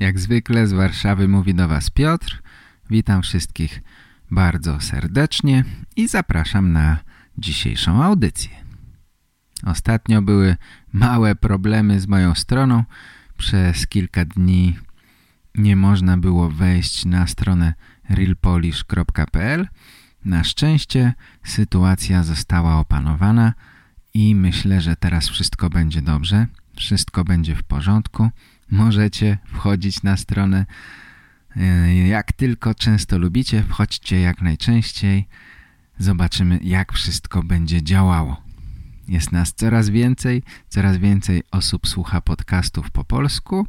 Jak zwykle z Warszawy mówi do Was Piotr. Witam wszystkich bardzo serdecznie i zapraszam na dzisiejszą audycję. Ostatnio były małe problemy z moją stroną. Przez kilka dni nie można było wejść na stronę realpolish.pl. Na szczęście sytuacja została opanowana i myślę, że teraz wszystko będzie dobrze. Wszystko będzie w porządku. Możecie wchodzić na stronę e, jak tylko często lubicie. Wchodźcie jak najczęściej. Zobaczymy jak wszystko będzie działało. Jest nas coraz więcej, coraz więcej osób słucha podcastów po polsku,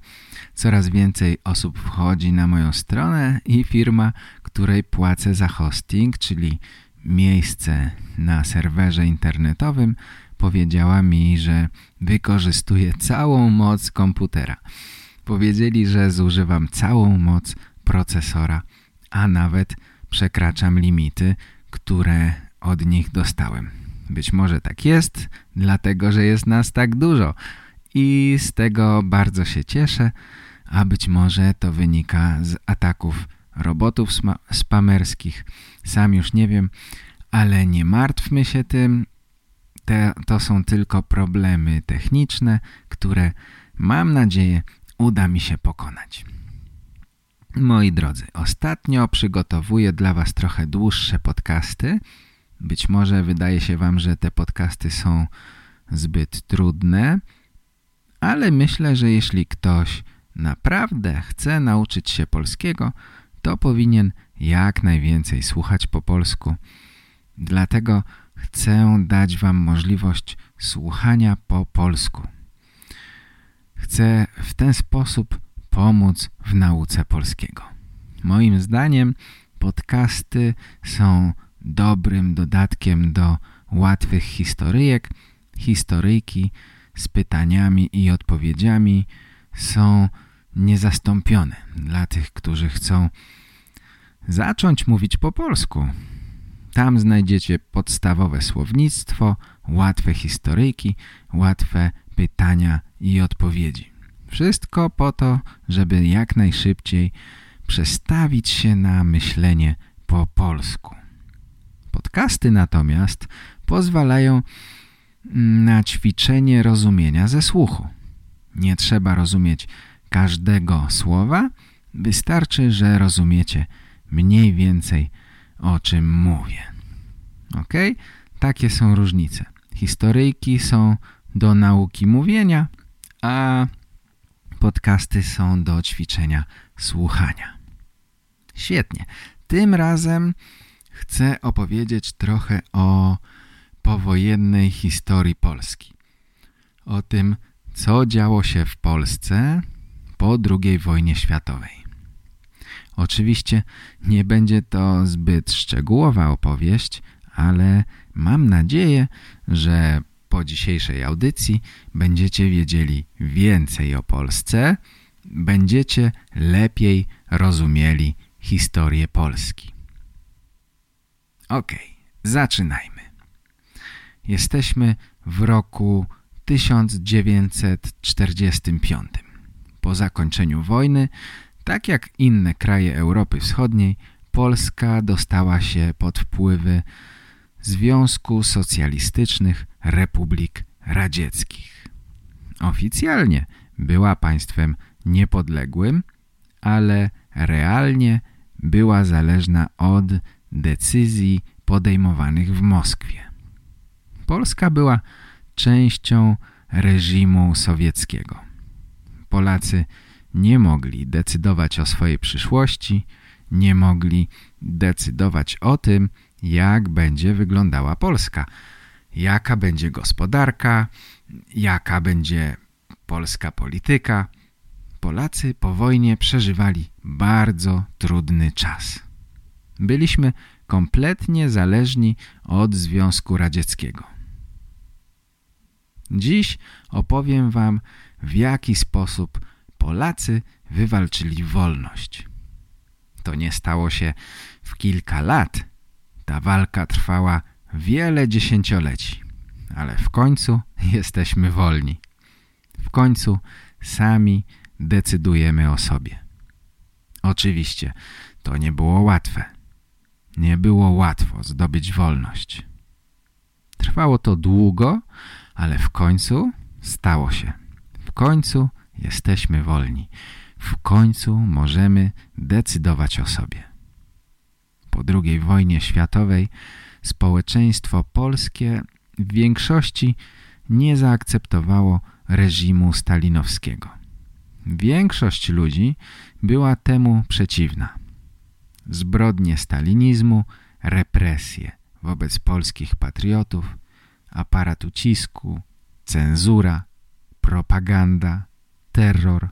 coraz więcej osób wchodzi na moją stronę i firma, której płacę za hosting, czyli miejsce na serwerze internetowym, powiedziała mi, że wykorzystuje całą moc komputera. Powiedzieli, że zużywam całą moc procesora, a nawet przekraczam limity, które od nich dostałem. Być może tak jest, dlatego że jest nas tak dużo i z tego bardzo się cieszę, a być może to wynika z ataków robotów spamerskich. Sam już nie wiem, ale nie martwmy się tym. Te, to są tylko problemy techniczne, które mam nadzieję uda mi się pokonać. Moi drodzy, ostatnio przygotowuję dla Was trochę dłuższe podcasty. Być może wydaje się Wam, że te podcasty są zbyt trudne, ale myślę, że jeśli ktoś naprawdę chce nauczyć się polskiego, to powinien jak najwięcej słuchać po polsku. Dlatego chcę dać Wam możliwość słuchania po polsku. Chcę w ten sposób pomóc w nauce polskiego. Moim zdaniem podcasty są dobrym dodatkiem do łatwych historyjek. Historyjki z pytaniami i odpowiedziami są niezastąpione dla tych, którzy chcą zacząć mówić po polsku. Tam znajdziecie podstawowe słownictwo, łatwe historyjki, łatwe pytania i odpowiedzi. Wszystko po to, żeby jak najszybciej przestawić się na myślenie po polsku. Podcasty natomiast pozwalają na ćwiczenie rozumienia ze słuchu. Nie trzeba rozumieć każdego słowa, wystarczy, że rozumiecie mniej więcej o czym mówię. Ok? Takie są różnice. Historyjki są do nauki mówienia, a podcasty są do ćwiczenia słuchania. Świetnie. Tym razem chcę opowiedzieć trochę o powojennej historii Polski. O tym, co działo się w Polsce po II wojnie światowej. Oczywiście nie będzie to zbyt szczegółowa opowieść, ale mam nadzieję, że po dzisiejszej audycji będziecie wiedzieli więcej o Polsce, będziecie lepiej rozumieli historię Polski. Ok, zaczynajmy. Jesteśmy w roku 1945. Po zakończeniu wojny, tak jak inne kraje Europy Wschodniej, Polska dostała się pod wpływy Związku Socjalistycznych Republik Radzieckich. Oficjalnie była państwem niepodległym, ale realnie była zależna od decyzji podejmowanych w Moskwie. Polska była częścią reżimu sowieckiego. Polacy nie mogli decydować o swojej przyszłości, nie mogli decydować o tym, jak będzie wyglądała Polska, jaka będzie gospodarka, jaka będzie polska polityka. Polacy po wojnie przeżywali bardzo trudny czas. Byliśmy kompletnie zależni od Związku Radzieckiego. Dziś opowiem wam, w jaki sposób Polacy wywalczyli wolność. To nie stało się w kilka lat. Ta walka trwała wiele dziesięcioleci, ale w końcu jesteśmy wolni. W końcu sami decydujemy o sobie. Oczywiście to nie było łatwe. Nie było łatwo zdobyć wolność. Trwało to długo, ale w końcu stało się. W końcu jesteśmy wolni. W końcu możemy decydować o sobie. Po II wojnie światowej społeczeństwo polskie w większości nie zaakceptowało reżimu stalinowskiego. Większość ludzi była temu przeciwna. Zbrodnie stalinizmu, represje wobec polskich patriotów, aparat ucisku, cenzura, propaganda, terror.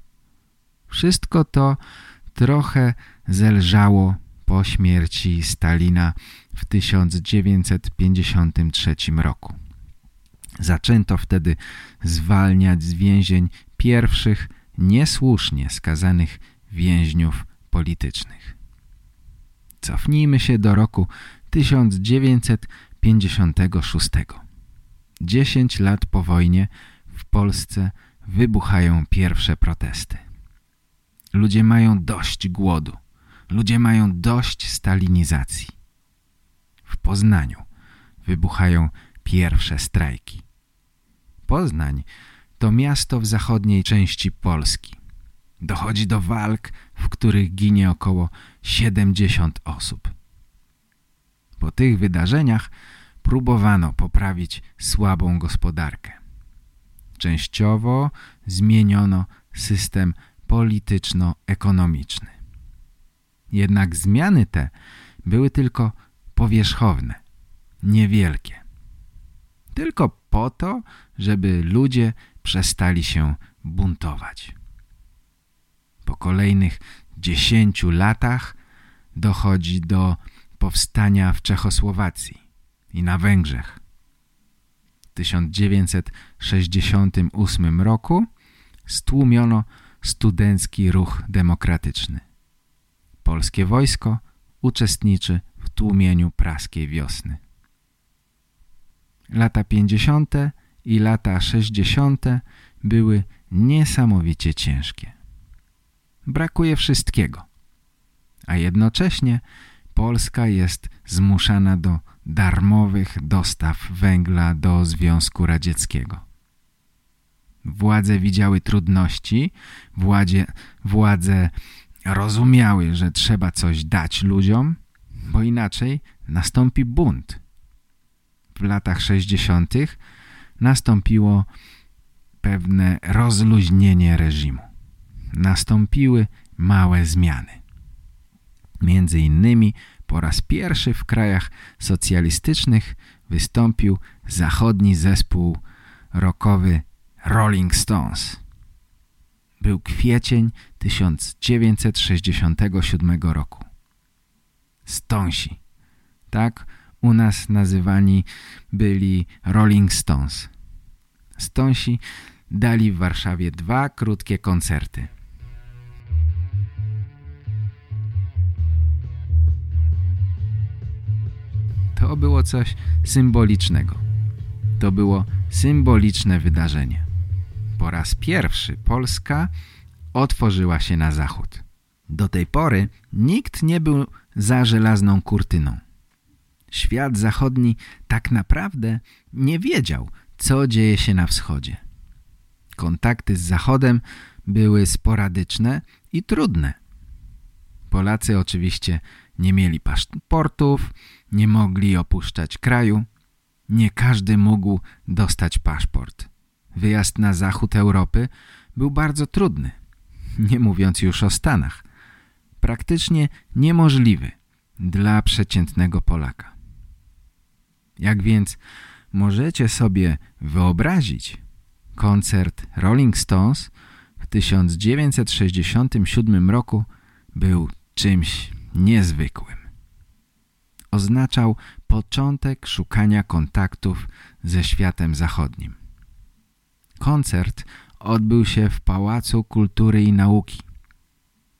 Wszystko to trochę zelżało po śmierci Stalina w 1953 roku. Zaczęto wtedy zwalniać z więzień pierwszych niesłusznie skazanych więźniów politycznych. Cofnijmy się do roku 1956. Dziesięć lat po wojnie w Polsce wybuchają pierwsze protesty. Ludzie mają dość głodu. Ludzie mają dość stalinizacji. W Poznaniu wybuchają pierwsze strajki. Poznań to miasto w zachodniej części Polski. Dochodzi do walk, w których ginie około 70 osób. Po tych wydarzeniach próbowano poprawić słabą gospodarkę. Częściowo zmieniono system polityczno-ekonomiczny. Jednak zmiany te były tylko powierzchowne, niewielkie. Tylko po to, żeby ludzie przestali się buntować. Po kolejnych dziesięciu latach dochodzi do powstania w Czechosłowacji i na Węgrzech. W 1968 roku stłumiono studencki ruch demokratyczny. Polskie wojsko uczestniczy w tłumieniu praskiej wiosny. Lata 50. i lata 60. były niesamowicie ciężkie. Brakuje wszystkiego, a jednocześnie Polska jest zmuszana do darmowych dostaw węgla do Związku Radzieckiego. Władze widziały trudności, władze, władze rozumiały, że trzeba coś dać ludziom, bo inaczej nastąpi bunt. W latach 60. nastąpiło pewne rozluźnienie reżimu. Nastąpiły małe zmiany. Między innymi po raz pierwszy w krajach socjalistycznych wystąpił zachodni zespół rockowy Rolling Stones. Był kwiecień 1967 roku. Stonsi. Tak u nas nazywani byli Rolling Stones. Stonsi dali w Warszawie dwa krótkie koncerty. To było coś symbolicznego. To było symboliczne wydarzenie. Po raz pierwszy Polska otworzyła się na zachód. Do tej pory nikt nie był za żelazną kurtyną. Świat zachodni tak naprawdę nie wiedział, co dzieje się na wschodzie. Kontakty z Zachodem były sporadyczne i trudne. Polacy oczywiście nie mieli paszportów, nie mogli opuszczać kraju. Nie każdy mógł dostać paszport. Wyjazd na zachód Europy był bardzo trudny, nie mówiąc już o Stanach. Praktycznie niemożliwy dla przeciętnego Polaka. Jak więc możecie sobie wyobrazić, koncert Rolling Stones w 1967 roku był czymś niezwykłym. Oznaczał początek szukania kontaktów ze światem zachodnim. Koncert odbył się w Pałacu Kultury i Nauki.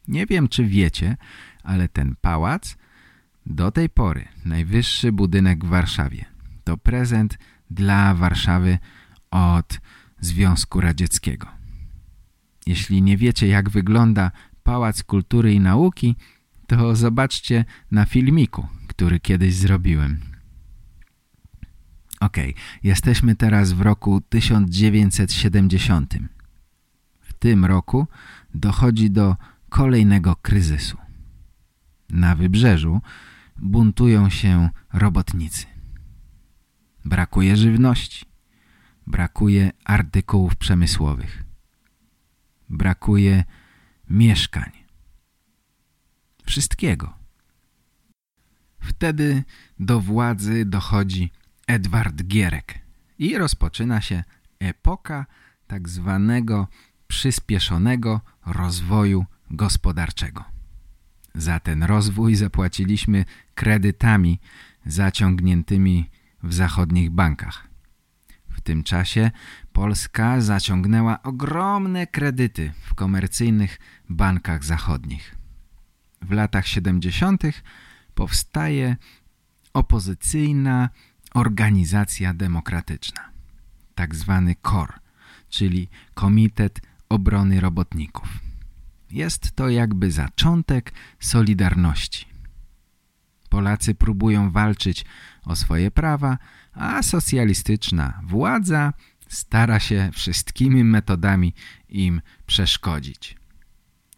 Nie wiem, czy wiecie, ale ten pałac do tej pory najwyższy budynek w Warszawie. To prezent dla Warszawy od Związku Radzieckiego. Jeśli nie wiecie, jak wygląda Pałac Kultury i Nauki, to zobaczcie na filmiku, który kiedyś zrobiłem. Ok, jesteśmy teraz w roku 1970. W tym roku dochodzi do kolejnego kryzysu. Na wybrzeżu buntują się robotnicy. Brakuje żywności. Brakuje artykułów przemysłowych. Brakuje mieszkań. Wszystkiego. Wtedy do władzy dochodzi Edward Gierek i rozpoczyna się epoka tak zwanego przyspieszonego rozwoju gospodarczego. Za ten rozwój zapłaciliśmy kredytami zaciągniętymi w zachodnich bankach. W tym czasie Polska zaciągnęła ogromne kredyty w komercyjnych bankach zachodnich. W latach 70. powstaje opozycyjna organizacja demokratyczna, tak zwany KOR, czyli Komitet Obrony Robotników. Jest to jakby zaczątek Solidarności. Polacy próbują walczyć o swoje prawa, a socjalistyczna władza stara się wszystkimi metodami im przeszkodzić.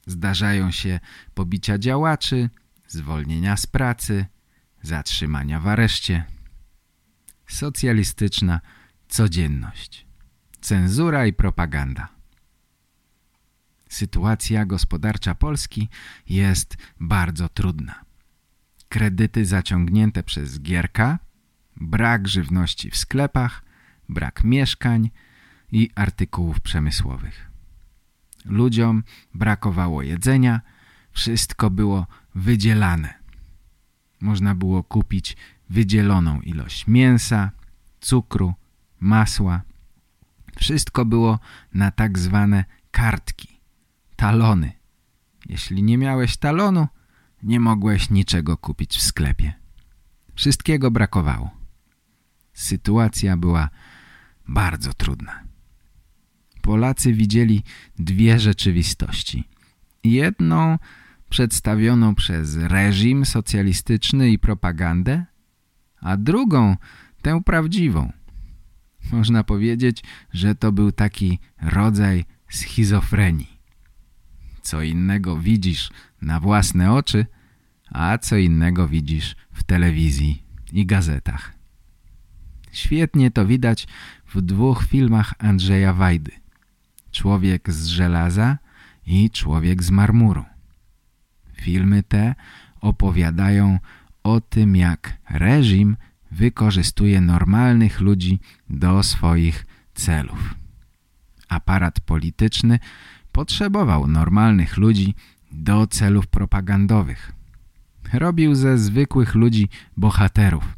Zdarzają się pobicia działaczy, zwolnienia z pracy, zatrzymania w areszcie. Socjalistyczna codzienność. Cenzura i propaganda. Sytuacja gospodarcza Polski jest bardzo trudna. Kredyty zaciągnięte przez Gierka, brak żywności w sklepach, brak mieszkań i artykułów przemysłowych. Ludziom brakowało jedzenia, wszystko było wydzielane. Można było kupić wydzieloną ilość mięsa, cukru, masła. Wszystko było na tak zwane kartki talony. Jeśli nie miałeś talonu, nie mogłeś niczego kupić w sklepie. Wszystkiego brakowało. Sytuacja była bardzo trudna. Polacy widzieli dwie rzeczywistości. Jedną przedstawioną przez reżim socjalistyczny i propagandę, a drugą tę prawdziwą. Można powiedzieć, że to był taki rodzaj schizofrenii. Co innego widzisz na własne oczy, a co innego widzisz w telewizji i gazetach. Świetnie to widać w dwóch filmach Andrzeja Wajdy. Człowiek z żelaza i Człowiek z marmuru. Filmy te opowiadają o tym, jak reżim wykorzystuje normalnych ludzi do swoich celów. Aparat polityczny potrzebował normalnych ludzi do celów propagandowych. Robił ze zwykłych ludzi bohaterów,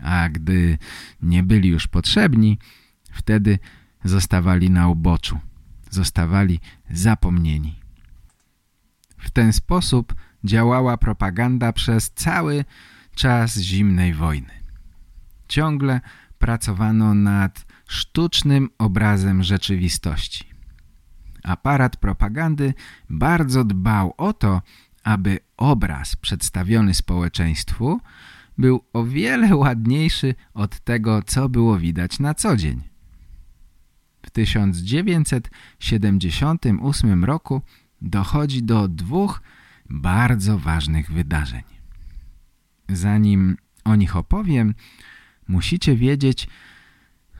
a gdy nie byli już potrzebni, wtedy zostawali na uboczu, zostawali zapomnieni. W ten sposób działała propaganda przez cały czas zimnej wojny. Ciągle pracowano nad sztucznym obrazem rzeczywistości aparat propagandy bardzo dbał o to, aby obraz przedstawiony społeczeństwu był o wiele ładniejszy od tego, co było widać na co dzień. W 1978 roku dochodzi do dwóch bardzo ważnych wydarzeń. Zanim o nich opowiem, musicie wiedzieć,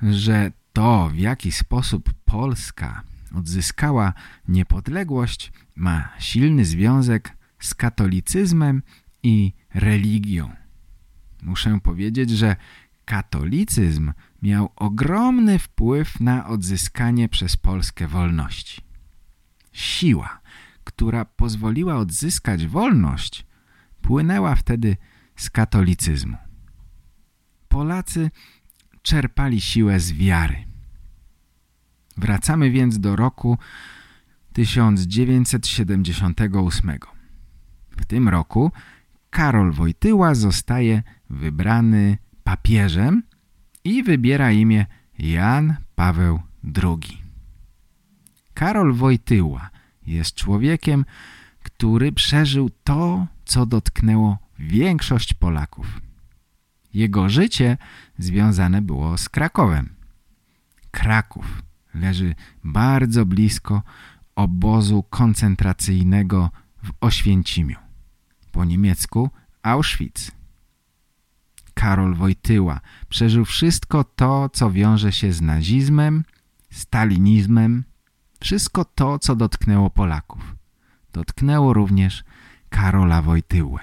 że to, w jaki sposób Polska odzyskała niepodległość, ma silny związek z katolicyzmem i religią. Muszę powiedzieć, że katolicyzm miał ogromny wpływ na odzyskanie przez Polskę wolności. siła, która pozwoliła odzyskać wolność, płynęła wtedy z katolicyzmu. Polacy czerpali siłę z wiary. Wracamy więc do roku 1978. W tym roku Karol Wojtyła zostaje wybrany papieżem i wybiera imię Jan Paweł II. Karol Wojtyła jest człowiekiem, który przeżył to, co dotknęło większość Polaków. Jego życie związane było z Krakowem. Kraków leży bardzo blisko obozu koncentracyjnego w Oświęcimiu. Po niemiecku Auschwitz. Karol Wojtyła przeżył wszystko to, co wiąże się z nazizmem, stalinizmem, wszystko to, co dotknęło Polaków. Dotknęło również Karola Wojtyłę.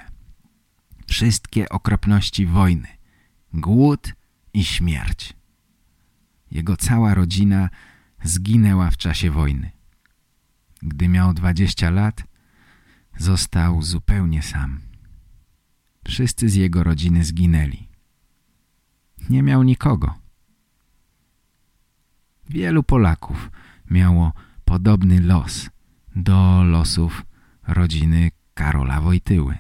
Wszystkie okropności wojny, głód i śmierć. Jego cała rodzina zginęła w czasie wojny. Gdy miał 20 lat, został zupełnie sam. Wszyscy z jego rodziny zginęli. Nie miał nikogo. Wielu Polaków miało podobny los do losów rodziny Karola Wojtyły.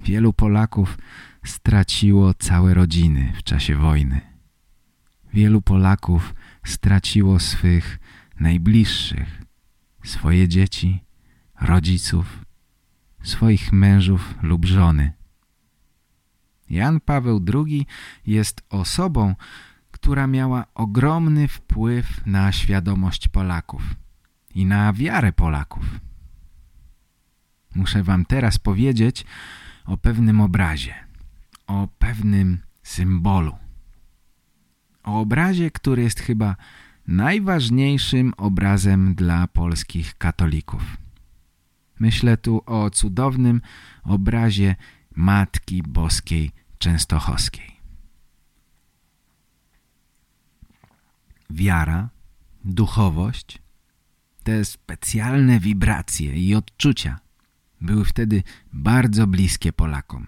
Wielu Polaków straciło całe rodziny w czasie wojny. Wielu Polaków straciło swych najbliższych, swoje dzieci, rodziców, swoich mężów lub żony. Jan Paweł II jest osobą, która miała ogromny wpływ na świadomość Polaków i na wiarę Polaków. Muszę wam teraz powiedzieć o pewnym obrazie, o pewnym symbolu. O obrazie, który jest chyba najważniejszym obrazem dla polskich katolików. Myślę tu o cudownym obrazie Matki Boskiej Częstochowskiej. Wiara, duchowość, te specjalne wibracje i odczucia były wtedy bardzo bliskie Polakom.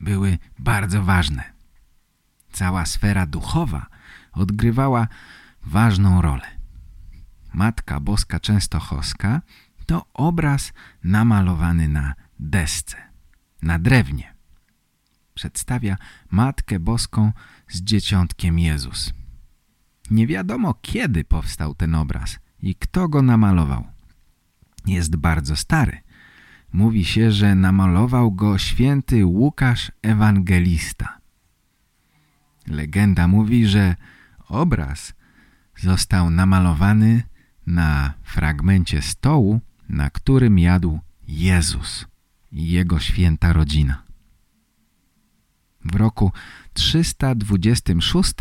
Były bardzo ważne. Cała sfera duchowa odgrywała ważną rolę. Matka Boska Częstochowska to obraz namalowany na desce, na drewnie. Przedstawia Matkę Boską z Dzieciątkiem Jezus. Nie wiadomo kiedy powstał ten obraz i kto go namalował. Jest bardzo stary. Mówi się, że namalował go święty Łukasz Ewangelista. Legenda mówi, że obraz został namalowany na fragmencie stołu, na którym jadł Jezus i jego święta rodzina. W roku 326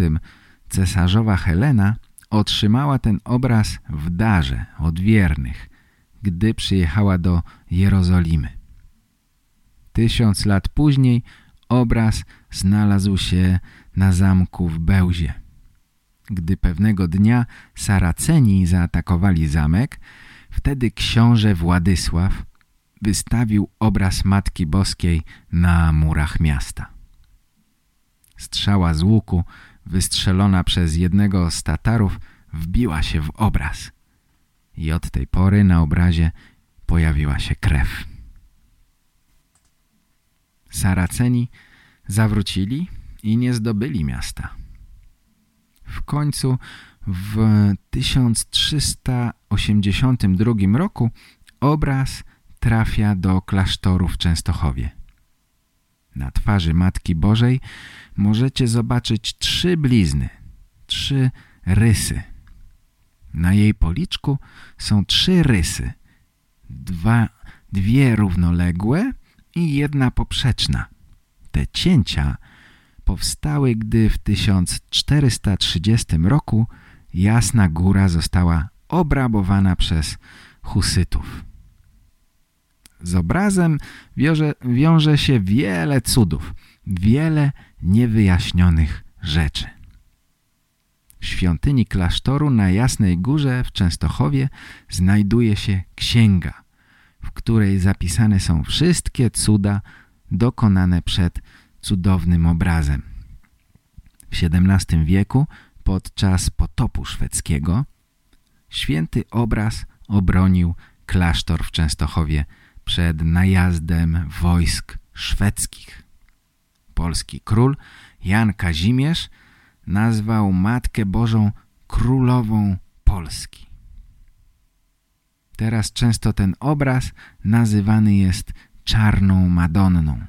cesarzowa Helena otrzymała ten obraz w darze od wiernych, gdy przyjechała do Jerozolimy. Tysiąc lat później obraz znalazł się na zamku w Bełzie. Gdy pewnego dnia Saraceni zaatakowali zamek, wtedy książę Władysław wystawił obraz Matki Boskiej na murach miasta. Strzała z łuku, wystrzelona przez jednego z Tatarów, wbiła się w obraz. I od tej pory na obrazie pojawiła się krew. Saraceni zawrócili i nie zdobyli miasta. W końcu w 1382 roku obraz trafia do klasztoru w Częstochowie. Na twarzy Matki Bożej możecie zobaczyć trzy blizny, trzy rysy. Na jej policzku są trzy rysy, dwa, dwie równoległe i jedna poprzeczna. Te cięcia powstały, gdy w 1430 roku Jasna Góra została obrabowana przez husytów. Z obrazem wiąże, wiąże się wiele cudów, wiele niewyjaśnionych rzeczy. świątyni klasztoru na Jasnej Górze w Częstochowie znajduje się księga, w której zapisane są wszystkie cuda dokonane przed cudownym obrazem. W XVII wieku, podczas potopu szwedzkiego, święty obraz obronił klasztor w Częstochowie przed najazdem wojsk szwedzkich. Polski król Jan Kazimierz nazwał Matkę Bożą Królową Polski. Teraz często ten obraz nazywany jest czarną Madonną,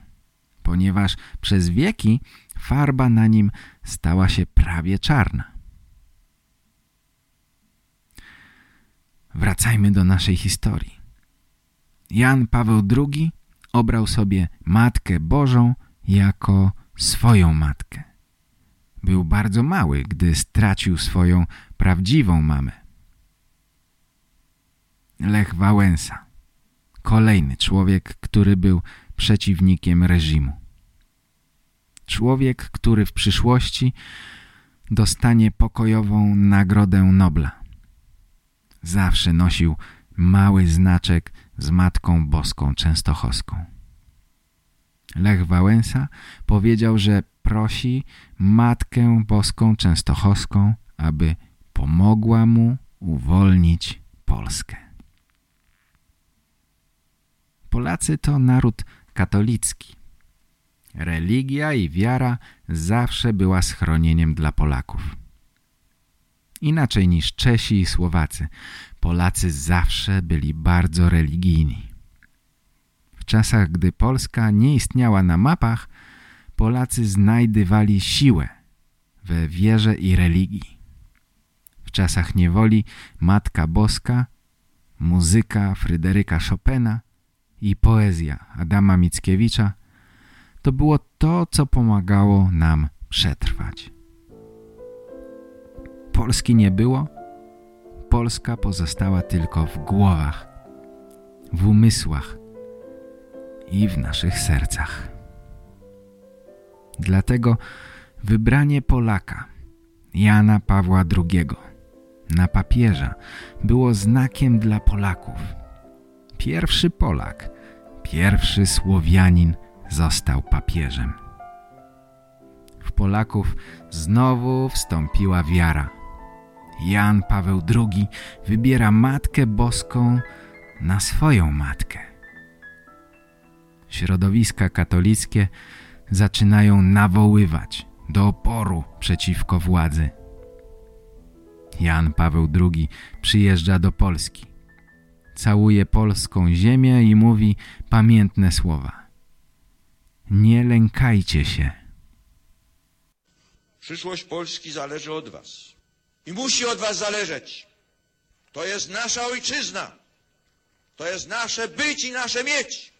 ponieważ przez wieki farba na nim stała się prawie czarna. Wracajmy do naszej historii. Jan Paweł II obrał sobie Matkę Bożą jako swoją matkę. Był bardzo mały, gdy stracił swoją prawdziwą mamę. Lech Wałęsa. Kolejny człowiek, który był przeciwnikiem reżimu. Człowiek, który w przyszłości dostanie pokojową Nagrodę Nobla. Zawsze nosił mały znaczek z Matką Boską Częstochowską. Lech Wałęsa powiedział, że prosi Matkę Boską Częstochowską, aby pomogła mu uwolnić Polskę. Polacy to naród katolicki. Religia i wiara zawsze była schronieniem dla Polaków. Inaczej niż Czesi i Słowacy, Polacy zawsze byli bardzo religijni. W czasach, gdy Polska nie istniała na mapach, Polacy znajdywali siłę we wierze i religii. W czasach niewoli Matka Boska, muzyka Fryderyka Chopina i poezja Adama Mickiewicza to było to, co pomagało nam przetrwać. Polski nie było, Polska pozostała tylko w głowach, w umysłach i w naszych sercach. Dlatego wybranie Polaka, Jana Pawła II, na papieża było znakiem dla Polaków. Pierwszy Polak, pierwszy Słowianin został papieżem. W Polaków znowu wstąpiła wiara. Jan Paweł II wybiera Matkę Boską na swoją matkę. Środowiska katolickie zaczynają nawoływać do oporu przeciwko władzy. Jan Paweł II przyjeżdża do Polski. Całuje polską ziemię i mówi pamiętne słowa. Nie lękajcie się. Przyszłość Polski zależy od was. I musi od was zależeć. To jest nasza ojczyzna. To jest nasze być i nasze mieć.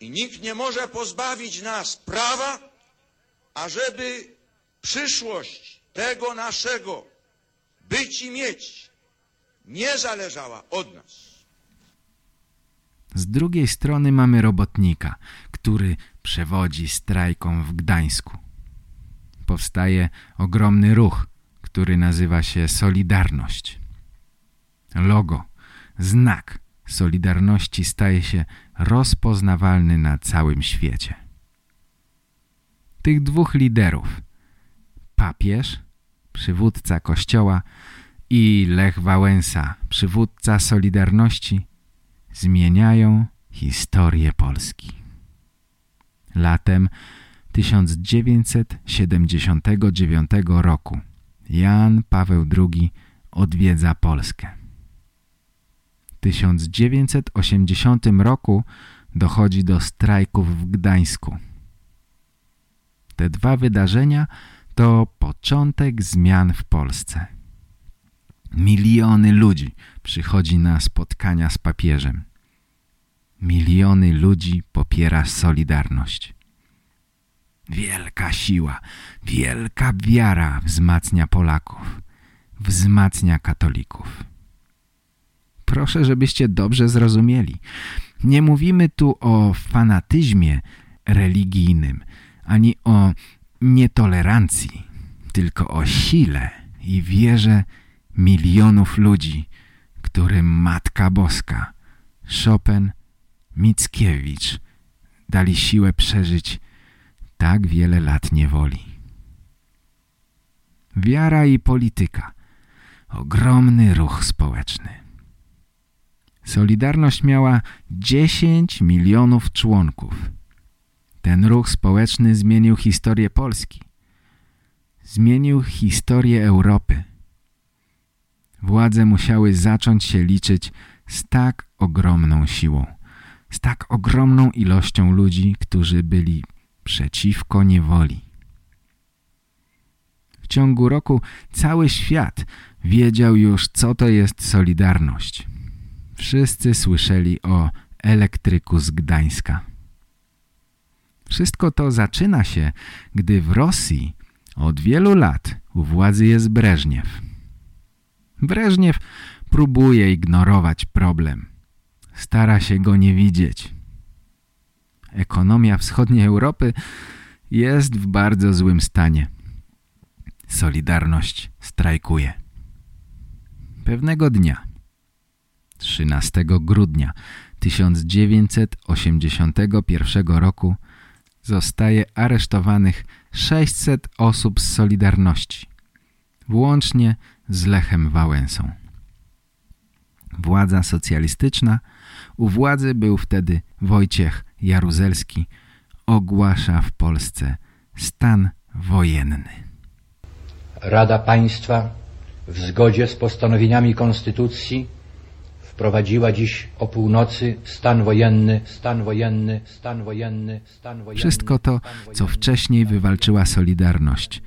I nikt nie może pozbawić nas prawa, ażeby przyszłość tego naszego być i mieć nie zależała od nas. Z drugiej strony mamy robotnika, który przewodzi strajkom w Gdańsku. Powstaje ogromny ruch, który nazywa się Solidarność. Logo, znak Solidarności staje się rozpoznawalny na całym świecie. Tych dwóch liderów, papież, przywódca Kościoła i Lech Wałęsa, przywódca Solidarności, zmieniają historię Polski. Latem 1979 roku Jan Paweł II odwiedza Polskę. 1980 roku dochodzi do strajków w Gdańsku. Te dwa wydarzenia to początek zmian w Polsce. Miliony ludzi przychodzi na spotkania z papieżem. Miliony ludzi popiera Solidarność. Wielka siła, wielka wiara wzmacnia Polaków, wzmacnia katolików. Proszę, żebyście dobrze zrozumieli. Nie mówimy tu o fanatyzmie religijnym, ani o nietolerancji, tylko o sile i wierze milionów ludzi, którym Matka Boska, Chopin, Mickiewicz dali siłę przeżyć tak wiele lat niewoli. Wiara i polityka. Ogromny ruch społeczny. Solidarność miała 10 milionów członków. Ten ruch społeczny zmienił historię Polski. Zmienił historię Europy. Władze musiały zacząć się liczyć z tak ogromną siłą, z tak ogromną ilością ludzi, którzy byli przeciwko niewoli. W ciągu roku cały świat wiedział już, co to jest Solidarność. Wszyscy słyszeli o elektryku z Gdańska. Wszystko to zaczyna się, gdy w Rosji od wielu lat u władzy jest Breżniew. Breżniew próbuje ignorować problem. Stara się go nie widzieć. Ekonomia wschodniej Europy jest w bardzo złym stanie. Solidarność strajkuje. Pewnego dnia, 13 grudnia 1981 roku, zostaje aresztowanych 600 osób z Solidarności, włącznie z Lechem Wałęsą. Władza socjalistyczna, u władzy był wtedy Wojciech Jaruzelski, ogłasza w Polsce stan wojenny. Rada Państwa w zgodzie z postanowieniami Konstytucji wprowadziła dziś o północy stan wojenny, stan wojenny, stan wojenny, stan wojenny. Wszystko to, co wcześniej wywalczyła Solidarność.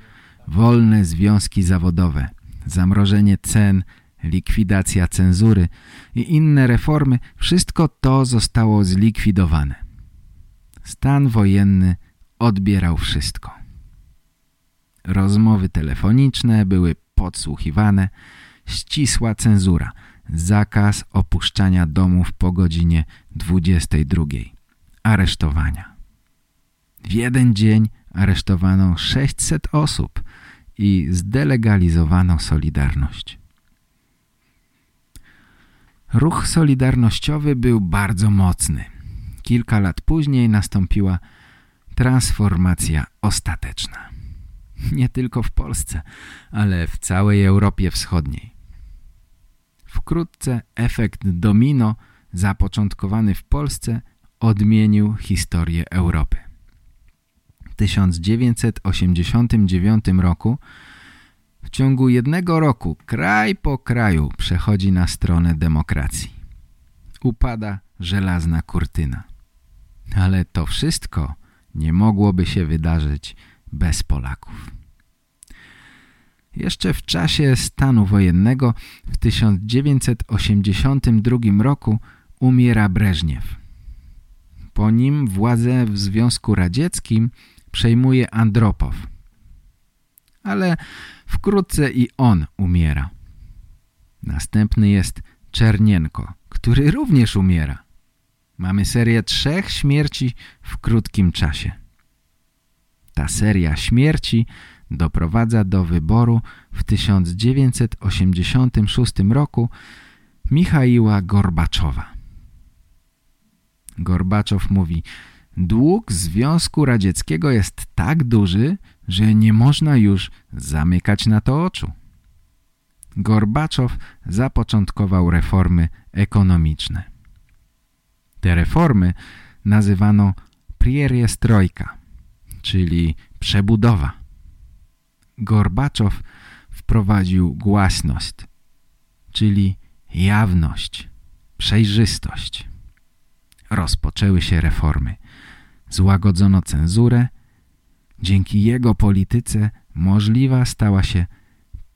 Wolne związki zawodowe, zamrożenie cen, likwidacja cenzury i inne reformy, wszystko to zostało zlikwidowane. Stan wojenny odbierał wszystko. Rozmowy telefoniczne były podsłuchiwane, ścisła cenzura, zakaz opuszczania domów po godzinie 22, aresztowania. W jeden dzień aresztowano 600 osób i zdelegalizowano Solidarność. Ruch solidarnościowy był bardzo mocny. Kilka lat później nastąpiła transformacja ostateczna. Nie tylko w Polsce, ale w całej Europie Wschodniej. Wkrótce efekt domino zapoczątkowany w Polsce odmienił historię Europy. W 1989 roku w ciągu jednego roku kraj po kraju przechodzi na stronę demokracji. Upada żelazna kurtyna. Ale to wszystko nie mogłoby się wydarzyć bez Polaków. Jeszcze w czasie stanu wojennego w 1982 roku umiera Breżniew. Po nim władzę w Związku Radzieckim przejmuje Andropow. Ale wkrótce i on umiera. Następny jest Czernienko, który również umiera. Mamy serię trzech śmierci w krótkim czasie. Ta seria śmierci doprowadza do wyboru w 1986 roku Michaiła Gorbaczowa. Gorbaczow mówi, dług Związku Radzieckiego jest tak duży, że nie można już zamykać na to oczu. Gorbaczow zapoczątkował reformy ekonomiczne. Te reformy nazywano prieriestrojka, czyli przebudowa. Gorbaczow wprowadził głasność, czyli jawność, przejrzystość. Rozpoczęły się reformy. Złagodzono cenzurę. Dzięki jego polityce możliwa stała się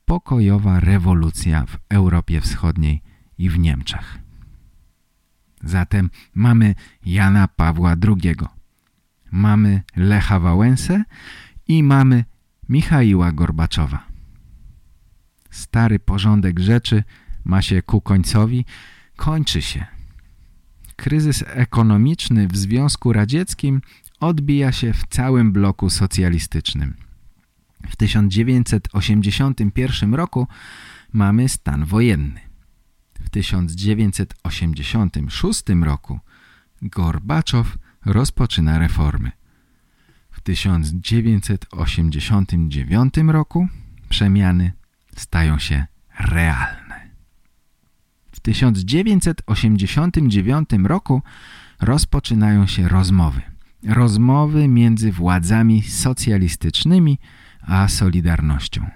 pokojowa rewolucja w Europie Wschodniej i w Niemczech. Zatem mamy Jana Pawła II, mamy Lecha Wałęsę i mamy Michaiła Gorbaczowa. Stary porządek rzeczy ma się ku końcowi, kończy się. Kryzys ekonomiczny w Związku Radzieckim odbija się w całym bloku socjalistycznym. W 1981 roku mamy stan wojenny. W 1986 roku Gorbaczow rozpoczyna reformy. W 1989 roku przemiany stają się realne. W 1989 roku rozpoczynają się rozmowy. Rozmowy między władzami socjalistycznymi a Solidarnością.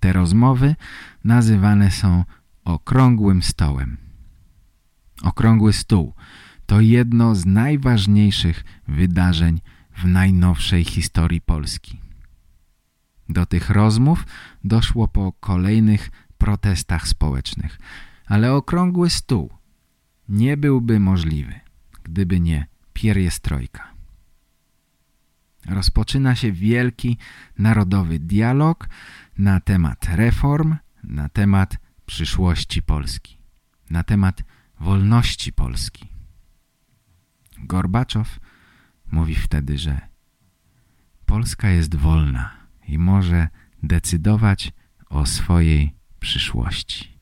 Te rozmowy nazywane są okrągłym stołem. Okrągły stół to jedno z najważniejszych wydarzeń w najnowszej historii Polski. Do tych rozmów doszło po kolejnych protestach społecznych, ale okrągły stół nie byłby możliwy, gdyby nie Pierjestrojka. Rozpoczyna się wielki narodowy dialog na temat reform, na temat przyszłości Polski, na temat wolności Polski. Gorbaczow mówi wtedy, że Polska jest wolna i może decydować o swojej przyszłości.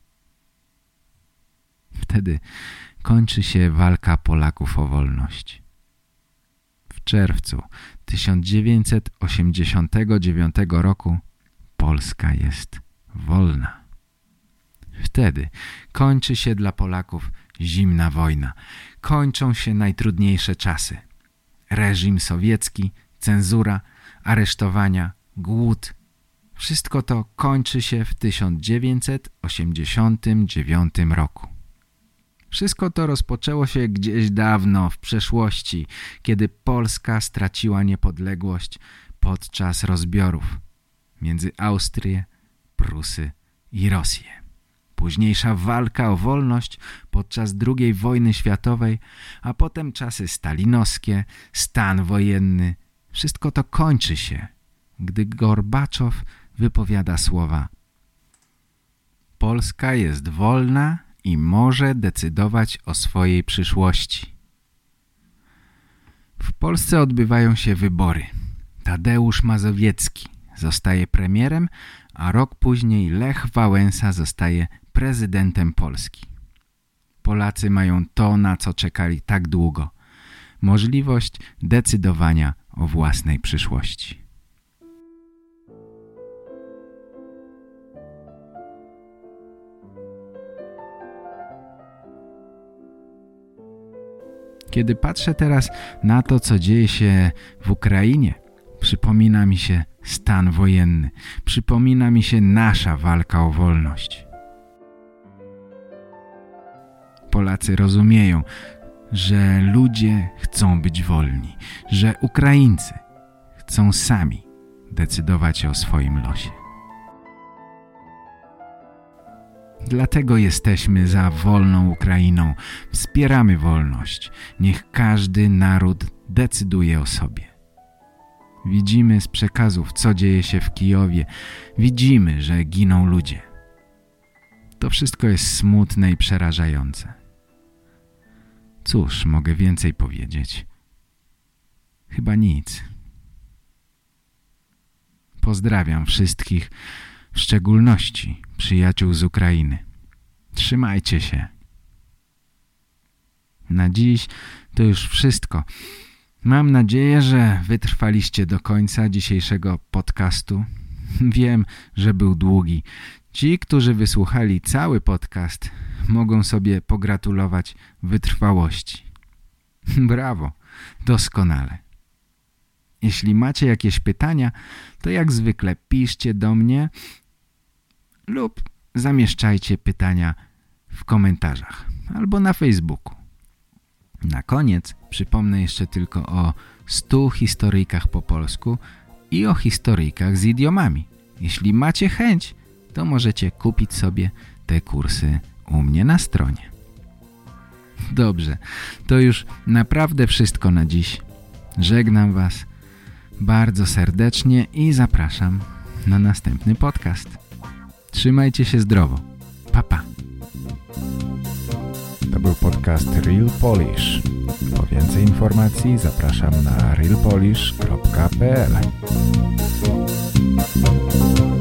Wtedy kończy się walka Polaków o wolność. W czerwcu 1989 roku Polska jest wolna. Wtedy kończy się dla Polaków zimna wojna. Kończą się najtrudniejsze czasy. Reżim sowiecki, cenzura, aresztowania, głód. Wszystko to kończy się w 1989 roku. Wszystko to rozpoczęło się gdzieś dawno w przeszłości, kiedy Polska straciła niepodległość podczas rozbiorów między Austrię, Prusy i Rosję. Późniejsza walka o wolność podczas II wojny światowej, a potem czasy stalinowskie, stan wojenny. Wszystko to kończy się, gdy Gorbaczow wypowiada słowa Polska jest wolna i może decydować o swojej przyszłości. W Polsce odbywają się wybory. Tadeusz Mazowiecki zostaje premierem, a rok później Lech Wałęsa zostaje prezydentem Polski. Polacy mają to, na co czekali tak długo. Możliwość decydowania o własnej przyszłości. Kiedy patrzę teraz na to, co dzieje się w Ukrainie, przypomina mi się stan wojenny. Przypomina mi się nasza walka o wolność. Polacy rozumieją, że ludzie chcą być wolni, że Ukraińcy chcą sami decydować o swoim losie. Dlatego jesteśmy za wolną Ukrainą. Wspieramy wolność. Niech każdy naród decyduje o sobie. Widzimy z przekazów, co dzieje się w Kijowie. Widzimy, że giną ludzie. To wszystko jest smutne i przerażające. Cóż, mogę więcej powiedzieć. Chyba nic. Pozdrawiam wszystkich, w szczególności przyjaciół z Ukrainy. Trzymajcie się. Na dziś to już wszystko. Mam nadzieję, że wytrwaliście do końca dzisiejszego podcastu. Wiem, że był długi. Ci, którzy wysłuchali cały podcast, mogą sobie pogratulować wytrwałości. Brawo, doskonale. Jeśli macie jakieś pytania, to jak zwykle piszcie do mnie lub zamieszczajcie pytania w komentarzach albo na Facebooku. Na koniec przypomnę jeszcze tylko o 100 historyjkach po polsku i o historyjkach z idiomami. Jeśli macie chęć, to możecie kupić sobie te kursy u mnie na stronie. Dobrze, to już naprawdę wszystko na dziś. Żegnam Was bardzo serdecznie i zapraszam na następny podcast. Trzymajcie się zdrowo. Papa. Pa. To był podcast Real Polish. Po więcej informacji zapraszam na realpolish.pl Polish.